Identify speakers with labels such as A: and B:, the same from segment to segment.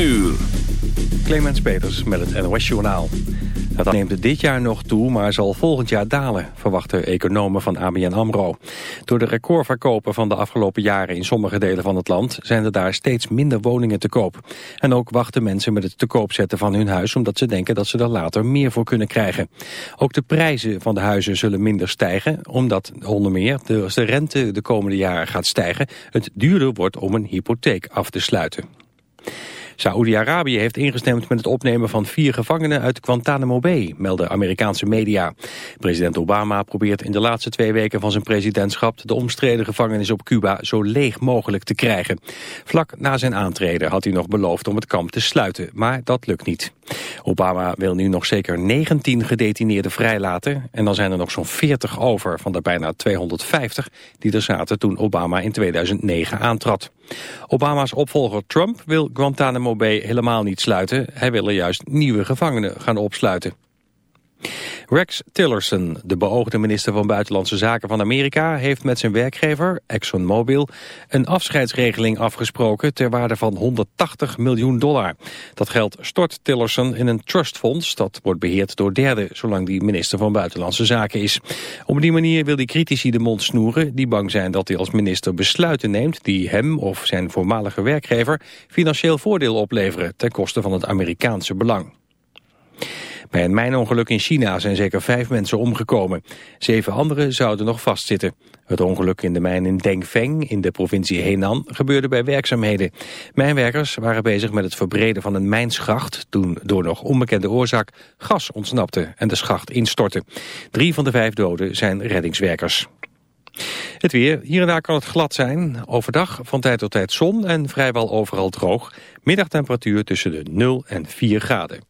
A: uur.
B: Clemens Peters met het NOS Journaal. Dat neemt dit jaar nog toe, maar zal volgend jaar dalen, verwachten economen van ABN AMRO. Door de recordverkopen van de afgelopen jaren in sommige delen van het land zijn er daar steeds minder woningen te koop. En ook wachten mensen met het te koop zetten van hun huis omdat ze denken dat ze er later meer voor kunnen krijgen. Ook de prijzen van de huizen zullen minder stijgen, omdat onder meer de, als de rente de komende jaren gaat stijgen, het duurder wordt om een hypotheek af te sluiten. Saoedi-Arabië heeft ingestemd met het opnemen van vier gevangenen uit Guantanamo Bay, melden Amerikaanse media. President Obama probeert in de laatste twee weken van zijn presidentschap de omstreden gevangenis op Cuba zo leeg mogelijk te krijgen. Vlak na zijn aantreden had hij nog beloofd om het kamp te sluiten, maar dat lukt niet. Obama wil nu nog zeker 19 gedetineerden vrijlaten en dan zijn er nog zo'n 40 over van de bijna 250 die er zaten toen Obama in 2009 aantrad. Obama's opvolger Trump wil Guantanamo Bay helemaal niet sluiten. Hij wil er juist nieuwe gevangenen gaan opsluiten. Rex Tillerson, de beoogde minister van Buitenlandse Zaken van Amerika, heeft met zijn werkgever, ExxonMobil, een afscheidsregeling afgesproken ter waarde van 180 miljoen dollar. Dat geld stort Tillerson in een trustfonds dat wordt beheerd door derden, zolang die minister van Buitenlandse Zaken is. Op die manier wil hij critici de mond snoeren die bang zijn dat hij als minister besluiten neemt die hem of zijn voormalige werkgever financieel voordeel opleveren ten koste van het Amerikaanse belang. Bij een mijnongeluk in China zijn zeker vijf mensen omgekomen. Zeven anderen zouden nog vastzitten. Het ongeluk in de mijn in Dengfeng in de provincie Henan gebeurde bij werkzaamheden. Mijnwerkers waren bezig met het verbreden van een mijnschacht... toen door nog onbekende oorzaak gas ontsnapte en de schacht instortte. Drie van de vijf doden zijn reddingswerkers. Het weer. Hier en daar kan het glad zijn. Overdag van tijd tot tijd zon en vrijwel overal droog. Middagtemperatuur tussen de 0 en 4 graden.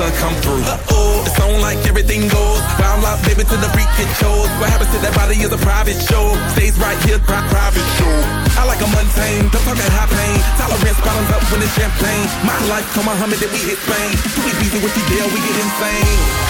C: sun come through. Uh-oh. It's on like everything goes. Wild out, baby, to the freak it shows. What happens to that body is a private show. Stays right here, pri- private show. I like a mundane, don't talk at high pain. Tolerance bottoms up when it's champagne. My life, come on, Muhammad, then we hit Spain. Pretty easy with you, deal, we get insane.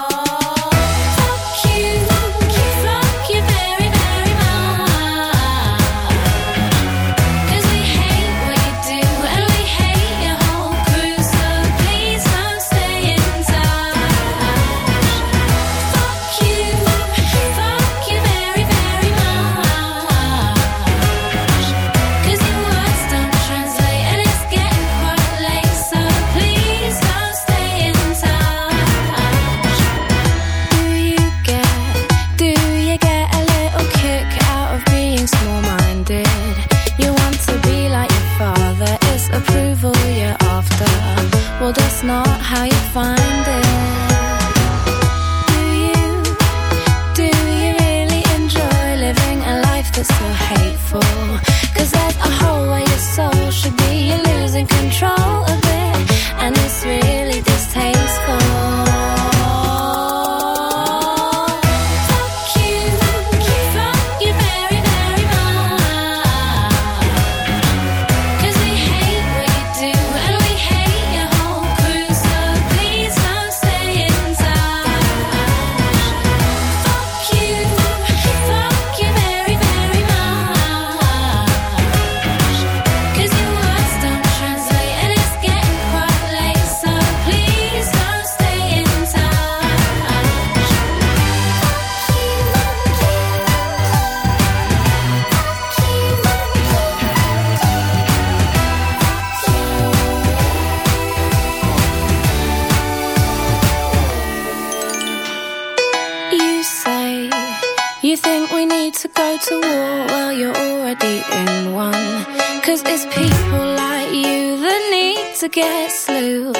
C: in one. Cause it's people like you that need to get slew.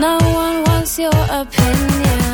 C: No one wants your opinion.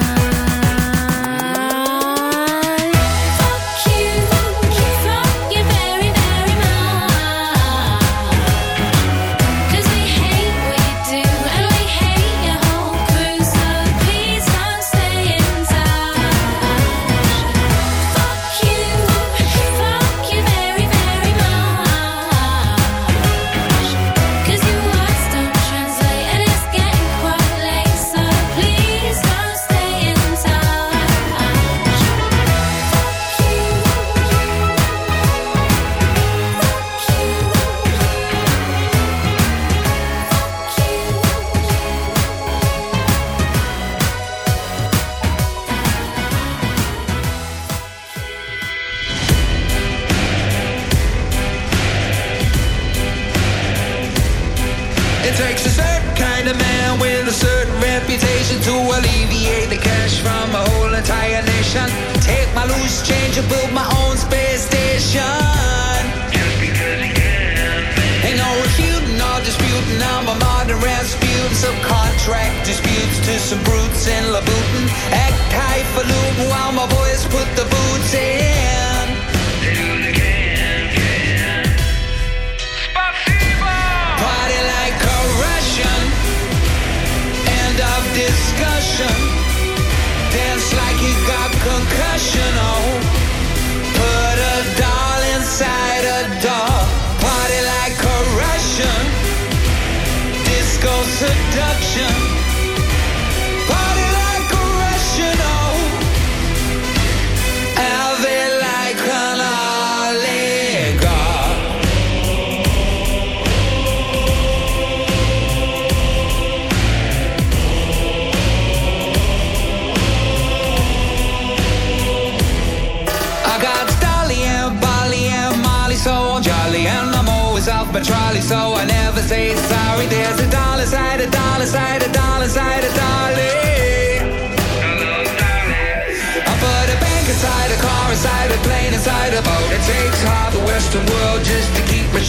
D: Subcontract disputes to some brutes in Labutin. Act highfalutin while my boys put the boots in. Party like a Russian. End of discussion. Dance like you got concussion. Oh,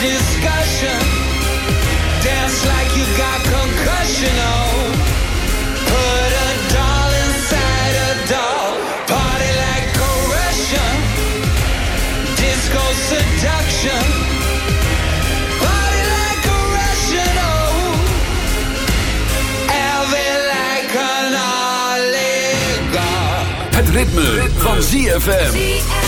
D: Discussion. Dance like you got concussion. Oh, put a doll inside a doll. Party like. Disco seduction. Party like. Oh, like an oligarch.
E: Het ritme, van ZFM.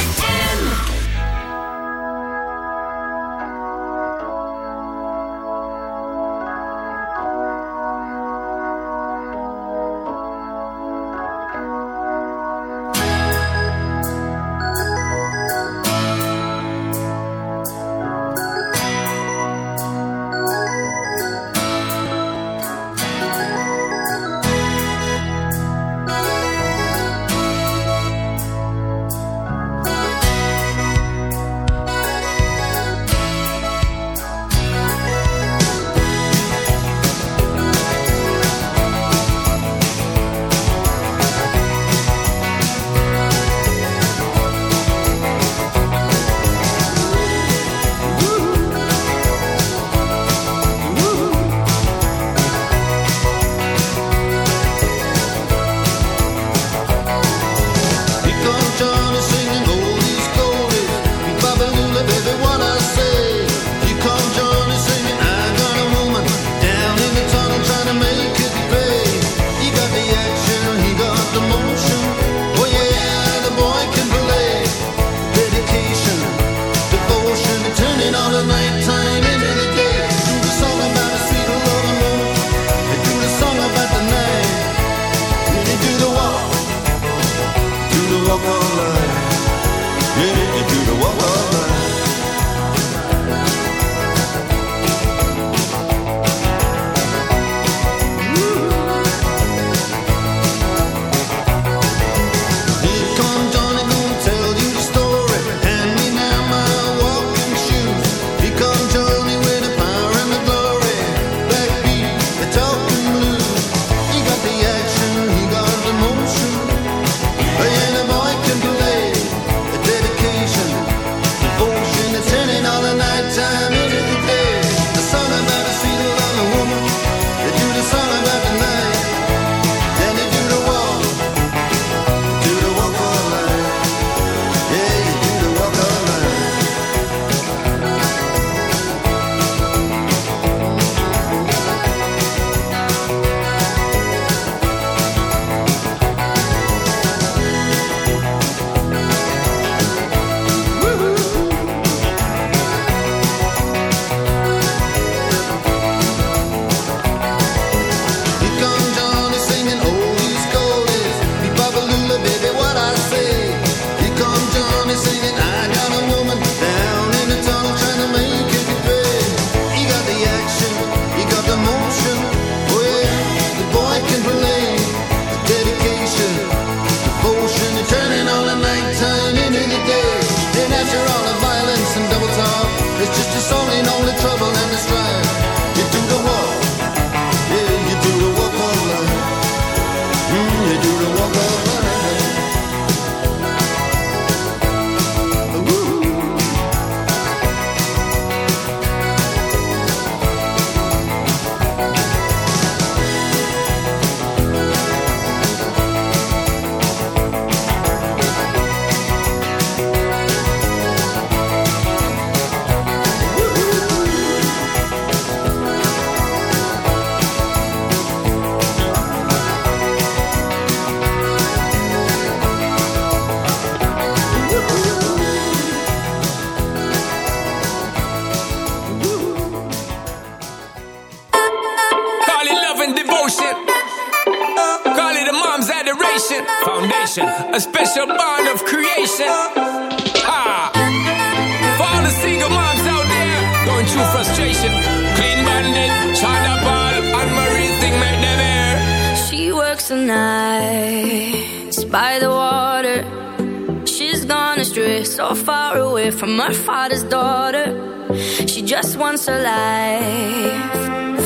F: once alive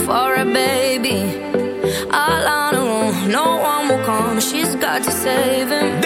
F: for
C: a baby. All on her own, no one will come. She's got to save him.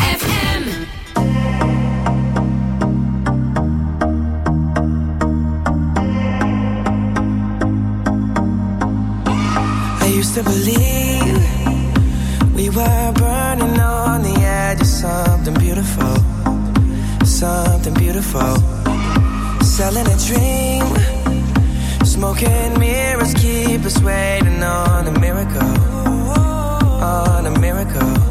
D: on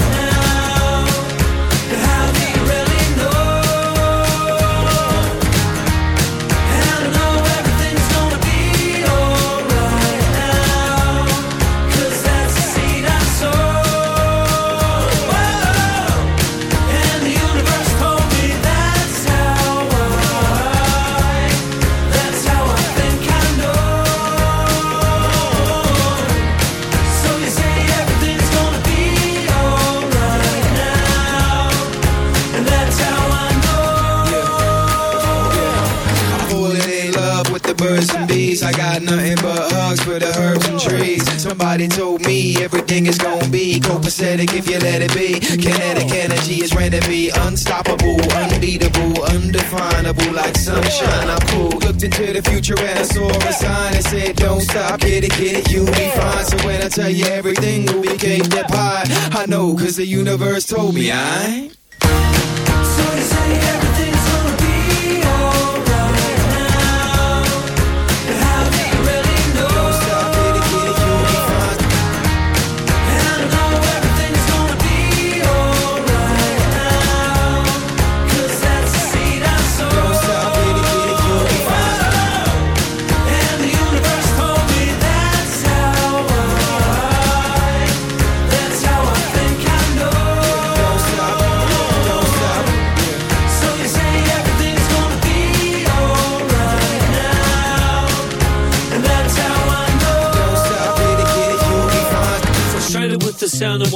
G: got nothing but hugs for the herbs and trees. Somebody told me everything is gonna be copacetic if you let it be. Kinetic energy is ready to be unstoppable, unbeatable, undefinable, like sunshine. I'm cool. Looked into the future and I saw a sign that said, Don't stop, get it, get it, you'll be fine. So when I tell you everything will be cake that pie, I know, cause the universe told me I. So they say everything's gonna be alright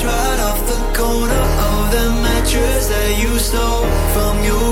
D: right off the corner of the mattress that you stole from your